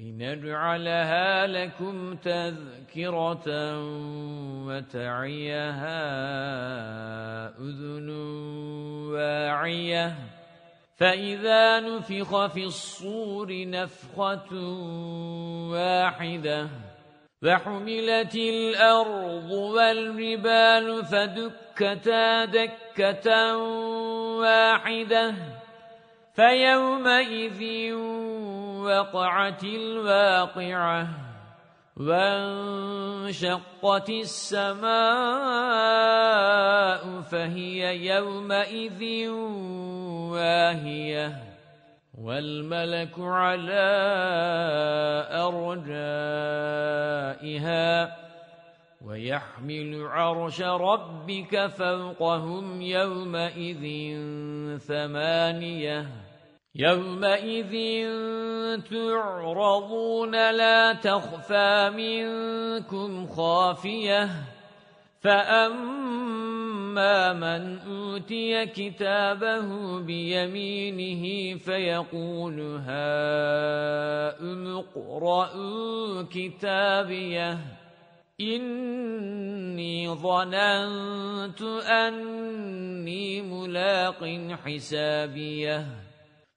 لنجعلها لكم تذكرة وتعيها أذن واعية. فإذا نفخ في الصور نفخة واحدة وحملت الأرض والربال فدكتا دكة واحدة فيومئذ وقعت الواقعة وانشقت السماء فهي يومئذ واهية والملك على أرجائها ويحمل عرش ربك فوقهم يومئذ ثمانية يَوْمَئِذٍ تُعْرَضُونَ لَا تَخْفَى مِنكُمْ خَافِيَةٌ فَأَمَّا مَنْ أُوتِيَ كِتَابَهُ بِيَمِينِهِ فَيَقُولُ هَاؤُمُ اقْرَءُوا كِتَابِيَهْ إِنِّي ظَنَنتُ أَنِّي مُلَاقٍ حِسَابِيَهْ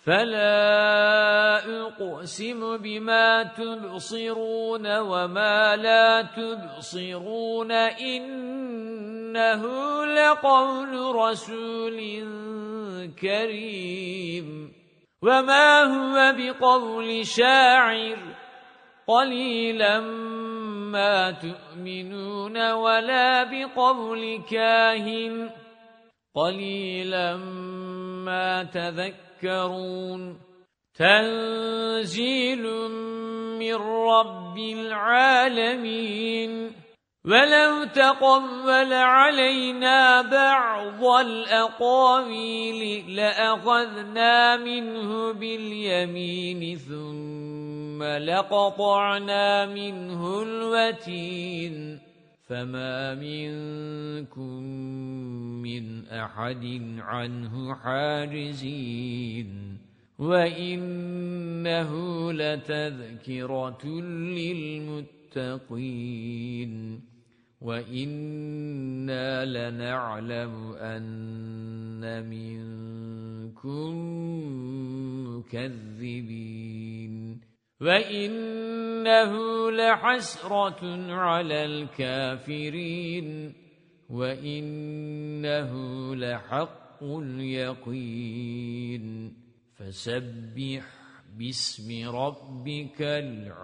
فَلَا أُقْسِمُ بِمَا تُبْصِرُونَ وَمَا لَا تُبْصِرُونَ إِنَّهُ لَقَوْلُ رَسُولٍ كَرِيمٍ وَمَا هُوَ بِقَوْلِ شَاعِرٍ قَلِيلًا مَا تُؤْمِنُونَ وَلَا بِقَوْلِ كَاهِنٍ قَلِيلًا مَا تَذَكَّرُونَ تذكرون تنزيل من رب العالمين. ولو تقبل علينا بعض الأقاويل لأخذنا منه باليمين ثم لقطعنا منه الوتين. فما منكم من أحد عنه حاجزين وإنه لتذكرة للمتقين وَإِنَّا لَنَعْلَمُ أَنَّ مِنكُم مُّكَذِّبِينَ وَإِنَّهُ لَحَسْرَةٌ عَلَى الْكَافِرِينَ وَإِنَّهُ لَحَقُّ الْيَقِينِ فَسَبِّحْ بِاسْمِ رَبِّكَ الْعَظِيمِ